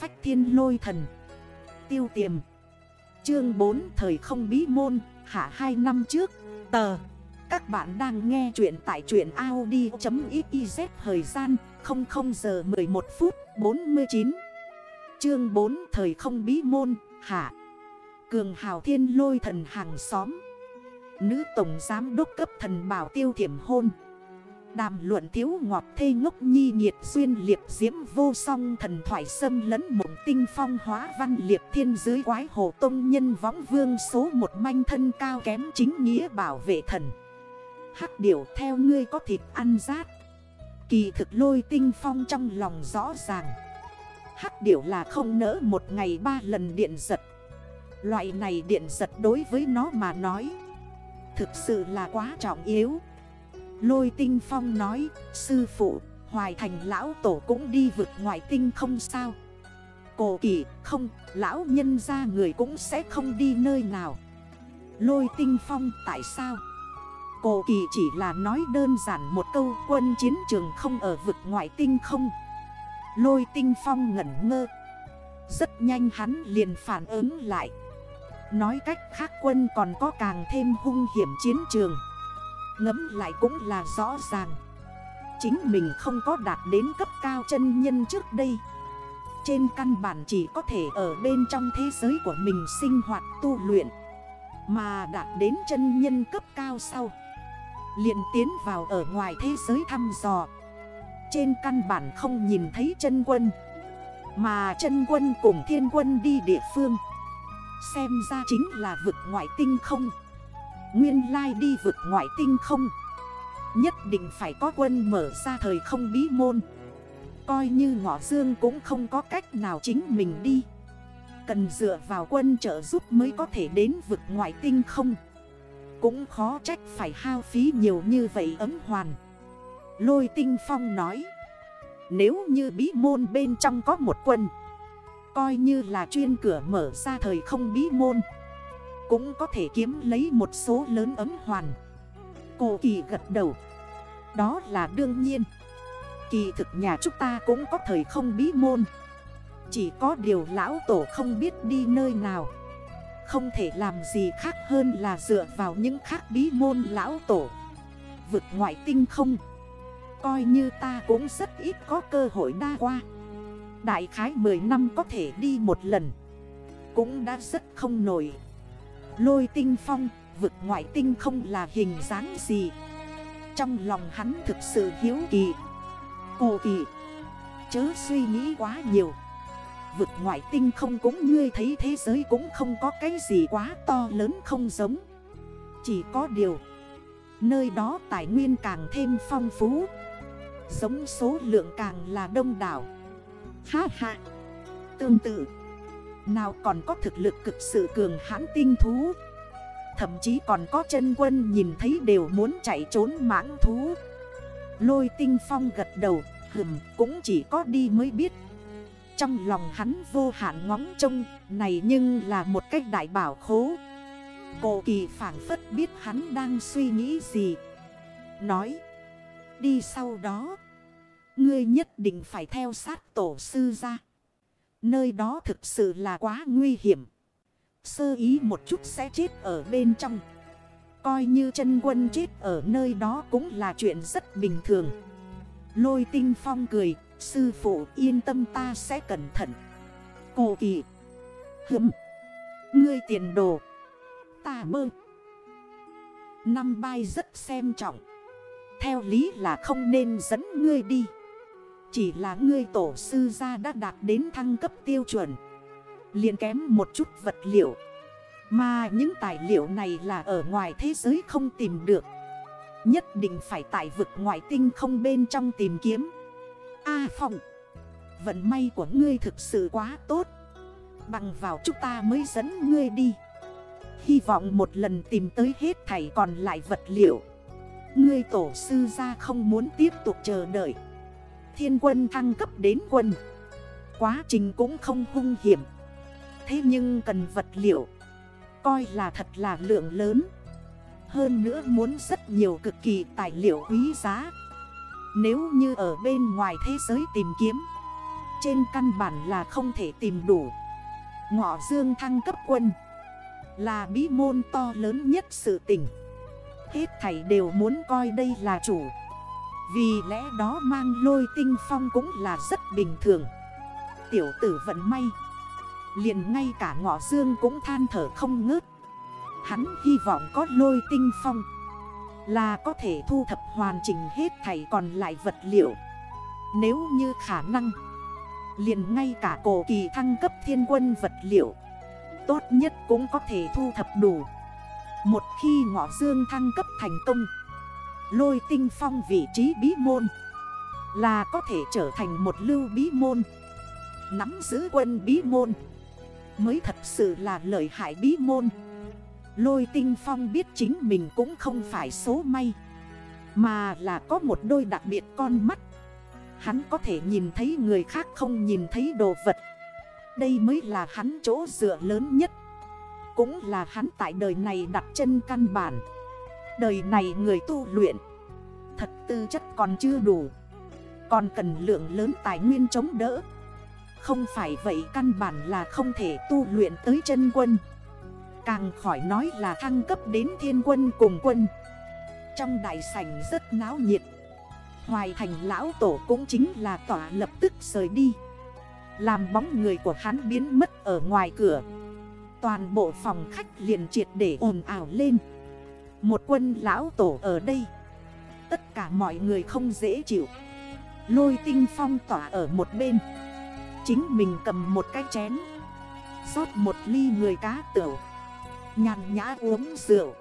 phách thiên lôi thần. Tiêu tiềm. Chương 4 thời không bí môn, Hạ 2 năm trước. Tờ. Các bạn đang nghe chuyện tại truyện Audi.xyz Thời gian 00 giờ 11 phút 49 Chương 4 thời không bí môn, Hạ. Cường hào thiên lôi thần hàng xóm. Nữ tổng giám đốc cấp thần bảo tiêu thiểm hôn. Đàm luận thiếu ngọt thê ngốc nhi nhiệt duyên liệp diễm vô song thần thoại sâm lẫn mộng tinh phong hóa văn liệp thiên dưới quái hồ tông nhân võng vương số một manh thân cao kém chính nghĩa bảo vệ thần. Hắc điểu theo ngươi có thịt ăn rát. Kỳ thực lôi tinh phong trong lòng rõ ràng. Hắc điểu là không nỡ một ngày ba lần điện giật. Loại này điện giật đối với nó mà nói. Thực sự là quá trọng yếu. Lôi tinh phong nói, Sư phụ, Hoài thành lão tổ cũng đi vượt ngoại tinh không sao? Cổ kỳ không, Lão nhân ra người cũng sẽ không đi nơi nào. Lôi tinh phong, tại sao? Cổ kỳ chỉ là nói đơn giản một câu, quân chiến trường không ở vực ngoại tinh không. Lôi tinh phong ngẩn ngơ. Rất nhanh hắn liền phản ứng lại. Nói cách khác, quân còn có càng thêm hung hiểm chiến trường. Ngấm lại cũng là rõ ràng. Chính mình không có đạt đến cấp cao chân nhân trước đây. Trên căn bản chỉ có thể ở bên trong thế giới của mình sinh hoạt tu luyện. Mà đạt đến chân nhân cấp cao sau, liền tiến vào ở ngoài thế giới thăm dò. Trên căn bản không nhìn thấy chân quân, Mà chân quân cùng thiên quân đi địa phương. Xem ra chính là vực ngoại tinh không. Nguyên lai đi vực ngoại tinh không? Nhất định phải có quân mở ra thời không bí môn. Coi như ngọ dương cũng không có cách nào chính mình đi. Cần dựa vào quân trợ giúp mới có thể đến vực ngoại tinh không? Cũng khó trách phải hao phí nhiều như vậy ấm hoàn. Lôi tinh phong nói, Nếu như bí môn bên trong có một quân, Coi như là chuyên cửa mở ra thời không bí môn cũng có thể kiếm lấy một số lớn ấm hoàn. Cô kỳ gật đầu. Đó là đương nhiên. Kỳ thực nhà chúng ta cũng có thời không bí môn. Chỉ có điều lão tổ không biết đi nơi nào. Không thể làm gì khác hơn là dựa vào những khác bí môn lão tổ. Vực ngoại tinh không. Coi như ta cũng rất ít có cơ hội đa qua. Đại khái 10 năm có thể đi một lần. Cũng đã rất không nổi. Lôi tinh phong, vực ngoại tinh không là hình dáng gì? Trong lòng hắn thực sự hiếu kỳ Cô kỳ Chớ suy nghĩ quá nhiều. Vực ngoại tinh không cũng ngươi thấy thế giới cũng không có cái gì quá to lớn không giống. Chỉ có điều Nơi đó tài nguyên càng thêm phong phú Giống số lượng càng là đông đảo. Ha ha Tương tự nào còn có thực lực cực sự cường hãn tinh thú. Thậm chí còn có chân quân nhìn thấy đều muốn chạy trốn mãng thú. Lôi tinh phong gật đầu, Hừm, cũng chỉ có đi mới biết. Trong lòng hắn vô hạn ngóng trông, Này nhưng là một cách đại bảo khố. Cổ kỳ phản phất biết hắn đang suy nghĩ gì. Nói, Đi sau đó, Ngươi nhất định phải theo sát tổ sư ra. Nơi đó thực sự là quá nguy hiểm. Sơ ý một chút sẽ chết ở bên trong. Coi như chân quân chết ở nơi đó cũng là chuyện rất bình thường. Lôi tinh phong cười, sư phụ yên tâm ta sẽ cẩn thận. Cô kỳ. Hừm. Ngươi tiền đồ. Ta mơ. Năm bay rất xem trọng. Theo lý là không nên dẫn ngươi đi. Chỉ là ngươi tổ sư gia đã đạt đến thăng cấp tiêu chuẩn. Liền kém một chút vật liệu. Mà những tài liệu này là ở ngoài thế giới không tìm được. Nhất định phải tại vực ngoại tinh không bên trong tìm kiếm. A à, Phong Vận may của ngươi thực sự quá tốt. Bằng vào chúng ta mới dẫn ngươi đi. Hy vọng một lần tìm tới hết thảy còn lại vật liệu. Ngươi tổ sư ra không muốn tiếp tục chờ đợi thiên quân thăng cấp đến quân. Quá trình cũng không hung hiểm. Thế nhưng cần vật liệu, Coi là thật là lượng lớn. Hơn nữa muốn rất nhiều cực kỳ tài liệu quý giá. Nếu như ở bên ngoài thế giới tìm kiếm, Trên căn bản là không thể tìm đủ. Ngọ dương thăng cấp quân Là bí môn to lớn nhất sự tình Hết thảy đều muốn coi đây là chủ. Vì lẽ đó mang lôi tinh phong cũng là rất bình thường. Tiểu tử vận may. Liền ngay cả ngọ dương cũng than thở không ngớt. Hắn hy vọng có lôi tinh phong. Là có thể thu thập hoàn chỉnh hết thảy còn lại vật liệu. Nếu như khả năng, liền ngay cả cổ kỳ thăng cấp thiên quân vật liệu, Tốt nhất cũng có thể thu thập đủ. Một khi ngọ dương thăng cấp thành công Lôi tinh phong vị trí bí môn. Là có thể trở thành một lưu bí môn. Nắm giữ quân bí môn. Mới thật sự là lợi hại bí môn. Lôi tinh phong biết chính mình cũng không phải số may. Mà là có một đôi đặc biệt con mắt. Hắn có thể nhìn thấy người khác không nhìn thấy đồ vật. Đây mới là hắn chỗ dựa lớn nhất. Cũng là hắn tại đời này đặt chân căn bản. Đời này người tu luyện. Thật tư chất còn chưa đủ. Còn cần lượng lớn tài nguyên chống đỡ. Không phải vậy căn bản là không thể tu luyện tới chân quân. Càng khỏi nói là thăng cấp đến thiên quân cùng quân. Trong đại sảnh rất náo nhiệt. Hoài thành lão tổ cũng chính là tỏa lập tức rời đi. Làm bóng người của hắn biến mất ở ngoài cửa. Toàn bộ phòng khách liền triệt để ồn ảo lên. Một quân lão tổ ở đây. Tất cả mọi người không dễ chịu. Lôi tinh phong tỏa ở một bên. Chính mình cầm một cái chén. Rót một ly người cá tửu. Nhàn nhã uống rượu.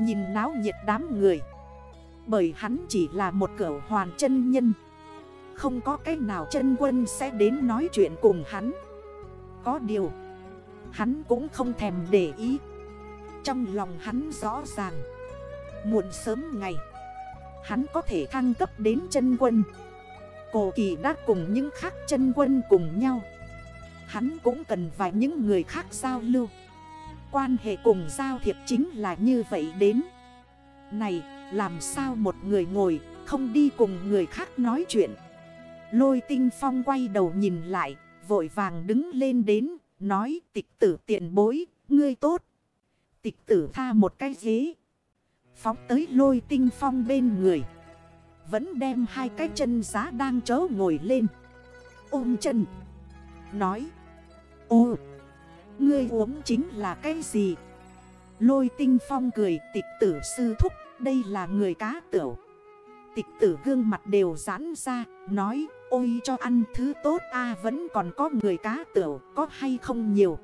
Nhìn náo nhiệt đám người. Bởi hắn chỉ là một cỡ hoàn chân nhân. Không có cách nào chân quân sẽ đến nói chuyện cùng hắn. Có điều, Hắn cũng không thèm để ý. Trong lòng hắn rõ ràng. Muộn sớm ngày, Hắn có thể thăng cấp đến chân quân. Cổ kỳ đã cùng những khác chân quân cùng nhau. Hắn cũng cần vài những người khác giao lưu. Quan hệ cùng giao thiệp chính là như vậy đến. Này, làm sao một người ngồi, không đi cùng người khác nói chuyện? Lôi tinh phong quay đầu nhìn lại, Vội vàng đứng lên đến, Nói, tịch tử tiện bối, Ngươi tốt Tịch tử tha một cái ghế. Phóng tới lôi tinh phong bên người. Vẫn đem hai cái chân giá đang chớ ngồi lên. Ôm chân. Nói. Ô, Ngươi uống chính là cái gì? Lôi tinh phong cười, tịch tử sư thúc, Đây là người cá tửu. Tịch tử gương mặt đều giãn ra, Nói, ôi cho ăn thứ tốt, a, Vẫn còn có người cá tửu, Có hay không nhiều?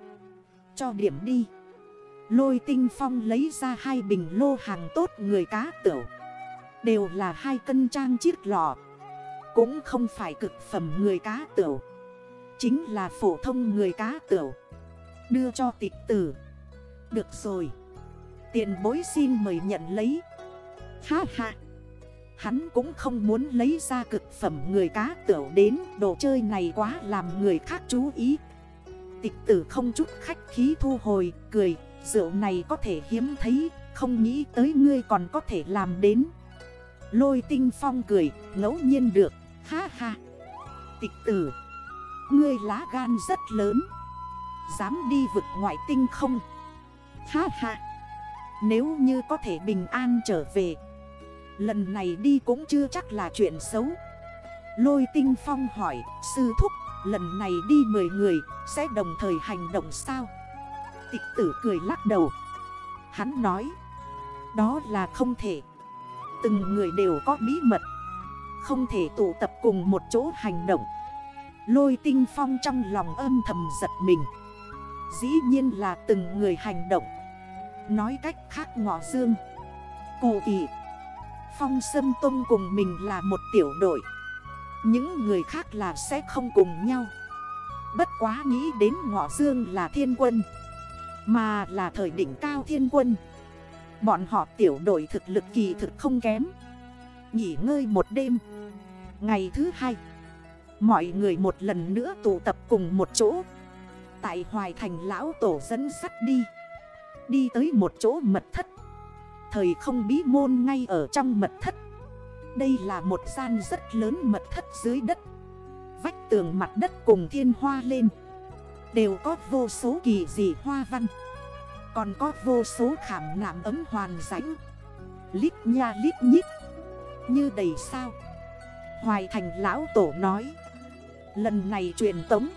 Cho điểm đi. Lôi tinh phong lấy ra hai bình lô hàng tốt người cá tửu. Đều là hai cân trang chiếc lọ. Cũng không phải cực phẩm người cá tửu. Chính là phổ thông người cá tửu. Đưa cho tịch tử. Được rồi. Tiền bối xin mời nhận lấy. Ha ha. Hắn cũng không muốn lấy ra cực phẩm người cá tửu đến. Đồ chơi này quá làm người khác chú ý. Tịch tử không chút khách khí thu hồi, Cười rượu này có thể hiếm thấy, Không nghĩ tới ngươi còn có thể làm đến. Lôi tinh phong cười, ngẫu nhiên được, Ha ha. Tịch tử, Ngươi lá gan rất lớn. Dám đi vực ngoại tinh không? Ha ha. Nếu như có thể bình an trở về, Lần này đi cũng chưa chắc là chuyện xấu. Lôi tinh phong hỏi, Sư thúc, lần này đi 10 người, Sẽ đồng thời hành động sao? Tịch tử cười lắc đầu. Hắn nói, Đó là không thể. Từng người đều có bí mật. Không thể tụ tập cùng một chỗ hành động. Lôi tinh phong trong lòng âm thầm giật mình. Dĩ nhiên là từng người hành động. Nói cách khác ngọ dương, Cô kỳ, Phong Sâm Tông cùng mình là một tiểu đội. Những người khác là sẽ không cùng nhau. Bất quá nghĩ đến ngọ dương là thiên quân mà là thời đỉnh cao thiên quân. Bọn họ tiểu đội thực lực kỳ thực không kém. Nghỉ ngơi một đêm. Ngày thứ hai, Mọi người một lần nữa tụ tập cùng một chỗ. Tại Hoài Thành Lão Tổ dẫn sắt đi. Đi tới một chỗ mật thất. Thời không bí môn ngay ở trong mật thất. Đây là một gian rất lớn mật thất dưới đất. Vách tường mặt đất cùng thiên hoa lên. Đều có vô số kỳ dị hoa văn. Còn có vô số khảm nạm ấm hoàn rãnh. Lít nha lít nhít. Như đầy sao. Hoài thành lão tổ nói. Lần này truyền tống.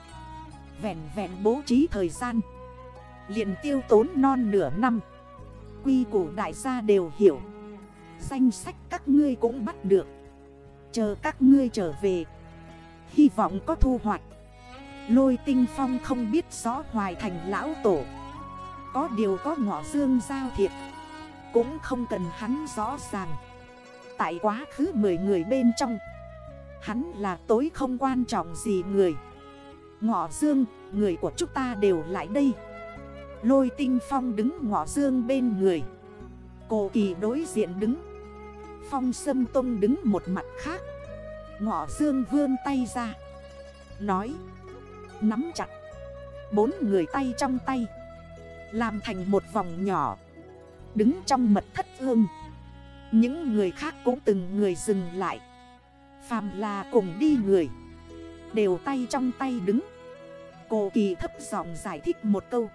Vẹn vẹn bố trí thời gian. Liền tiêu tốn non nửa năm. Quy củ đại gia đều hiểu. Danh sách các ngươi cũng bắt được. Chờ các ngươi trở về. Hy vọng có thu hoạch. Lôi tinh phong không biết rõ hoài thành lão tổ. Có điều có ngọ dương giao thiệp. Cũng không cần hắn rõ ràng. Tại quá khứ 10 người bên trong Hắn là tối không quan trọng gì người. Ngọ dương, người của chúng ta đều lại đây. Lôi tinh phong đứng ngọ dương bên người. Cổ kỳ đối diện đứng. Phong sâm tông đứng một mặt khác. Ngọ dương vươn tay ra. Nói Nắm chặt. Bốn người tay trong tay, Làm thành một vòng nhỏ, Đứng trong mật thất ương Những người khác cũng từng người dừng lại. Phàm là cùng đi người, Đều tay trong tay đứng. Cô kỳ thấp giọng giải thích một câu.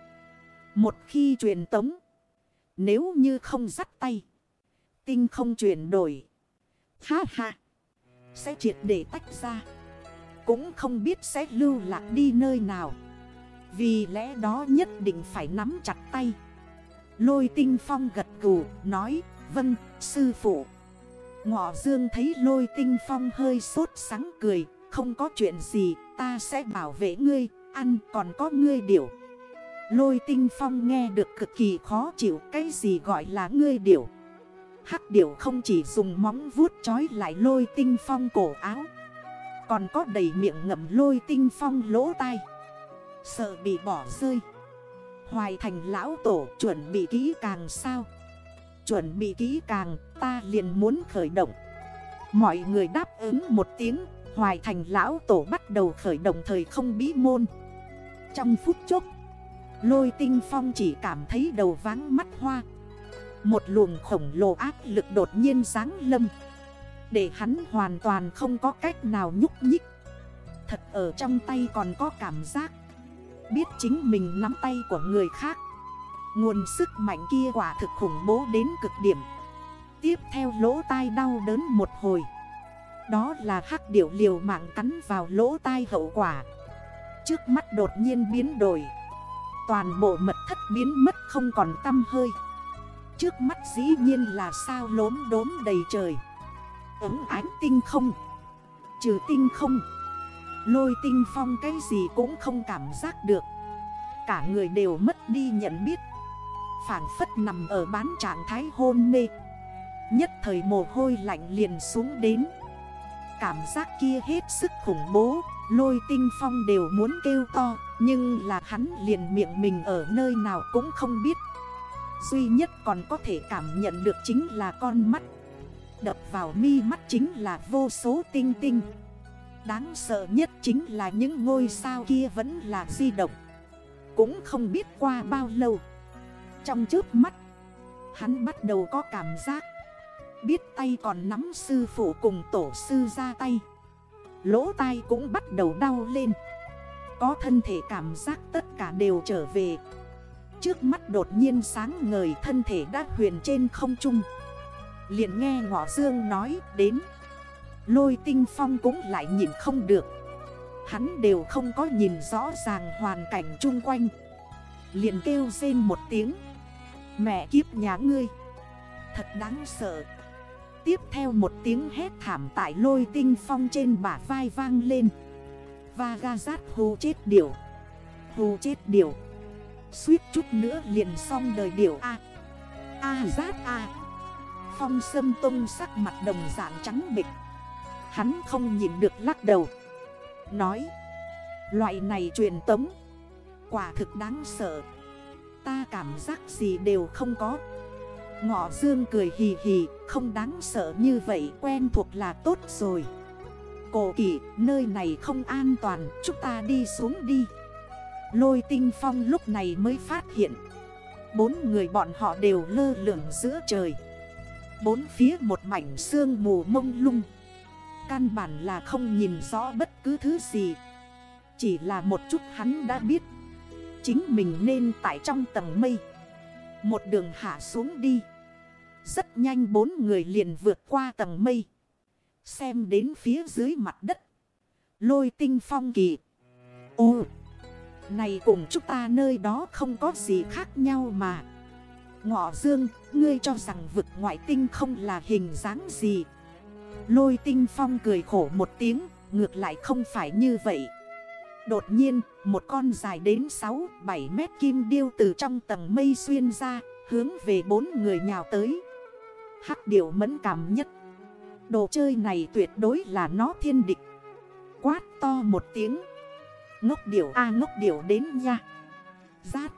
Một khi truyền tống, Nếu như không dắt tay, Tinh không chuyển đổi, Ha ha, Sẽ triệt để tách ra. Cũng không biết sẽ lưu lạc đi nơi nào. Vì lẽ đó nhất định phải nắm chặt tay. Lôi tinh phong gật cù, Nói Vâng sư phụ. Ngọ dương thấy lôi tinh phong hơi sốt sáng cười, Không có chuyện gì, ta sẽ bảo vệ ngươi, Ăn còn có ngươi điểu. Lôi tinh phong nghe được cực kỳ khó chịu, Cái gì gọi là ngươi điểu? Hắc điểu không chỉ dùng móng vuốt chói lại lôi tinh phong cổ áo còn có đầy miệng ngậm lôi tinh phong lỗ tai. Sợ bị bỏ rơi. Hoài thành lão tổ chuẩn bị kỹ càng sao? Chuẩn bị kỹ càng, ta liền muốn khởi động. Mọi người đáp ứng một tiếng, Hoài thành lão tổ bắt đầu khởi động thời không bí môn. Trong phút chốc, Lôi tinh phong chỉ cảm thấy đầu váng mắt hoa. Một luồng khổng lồ áp lực đột nhiên sáng lâm. Để hắn hoàn toàn không có cách nào nhúc nhích. Thật ở trong tay còn có cảm giác. Biết chính mình nắm tay của người khác. Nguồn sức mạnh kia quả thực khủng bố đến cực điểm. Tiếp theo lỗ tai đau đớn một hồi. Đó là hắc điểu liều mạng cắn vào lỗ tai hậu quả. Trước mắt đột nhiên biến đổi. Toàn bộ mật thất biến mất không còn tâm hơi. Trước mắt dĩ nhiên là sao lốm đốm đầy trời. Ấm ánh tinh không. Trừ tinh không. Lôi tinh phong cái gì cũng không cảm giác được. Cả người đều mất đi nhận biết. Phản phất nằm ở bán trạng thái hôn mê. Nhất thời mồ hôi lạnh liền xuống đến. Cảm giác kia hết sức khủng bố. Lôi tinh phong đều muốn kêu to, Nhưng là hắn liền miệng mình ở nơi nào cũng không biết. Duy nhất còn có thể cảm nhận được chính là con mắt. Đập vào mi mắt chính là vô số tinh tinh. Đáng sợ nhất chính là những ngôi sao kia vẫn là di động. Cũng không biết qua bao lâu. Trong trước mắt, Hắn bắt đầu có cảm giác. Biết tay còn nắm sư phụ cùng tổ sư ra tay. Lỗ tai cũng bắt đầu đau lên. Có thân thể cảm giác tất cả đều trở về. Trước mắt đột nhiên sáng ngời, thân thể đã huyền trên không trung liền nghe ngọ dương nói đến. Lôi tinh phong cũng lại nhìn không được. Hắn đều không có nhìn rõ ràng hoàn cảnh chung quanh. Liền kêu rên một tiếng. Mẹ kiếp nhà ngươi. Thật đáng sợ. Tiếp theo một tiếng hét thảm tại lôi tinh phong trên bả vai vang lên. Và ga rát hù chết điểu. Hù chết điểu. Suýt chút nữa liền xong đời điểu A. A rát A. Phong sâm tông sắc mặt đồng dạng trắng bịch Hắn không nhìn được lắc đầu. Nói, Loại này truyền tống, Quả thực đáng sợ. Ta cảm giác gì đều không có. Ngọ dương cười hì hì, Không đáng sợ như vậy, quen thuộc là tốt rồi. Cổ kỷ, nơi này không an toàn, Chúng ta đi xuống đi. Lôi tinh phong lúc này mới phát hiện, Bốn người bọn họ đều lơ lửng giữa trời. Bốn phía một mảnh sương mù mông lung. Căn bản là không nhìn rõ bất cứ thứ gì. Chỉ là một chút hắn đã biết. Chính mình nên tại trong tầng mây. Một đường hạ xuống đi. Rất nhanh bốn người liền vượt qua tầng mây. Xem đến phía dưới mặt đất. Lôi tinh phong kỳ. Ồ Này cùng chúng ta nơi đó không có gì khác nhau mà. Ngọ dương, Ngươi cho rằng vực ngoại tinh không là hình dáng gì? Lôi tinh phong cười khổ một tiếng, Ngược lại không phải như vậy. Đột nhiên, một con dài đến 6-7 mét kim điêu từ trong tầng mây xuyên ra, Hướng về bốn người nhào tới. Hắc điểu mẫn cảm nhất. Đồ chơi này tuyệt đối là nó thiên địch. Quát to một tiếng. Ngốc điểu a, ngốc điểu đến nha. Giác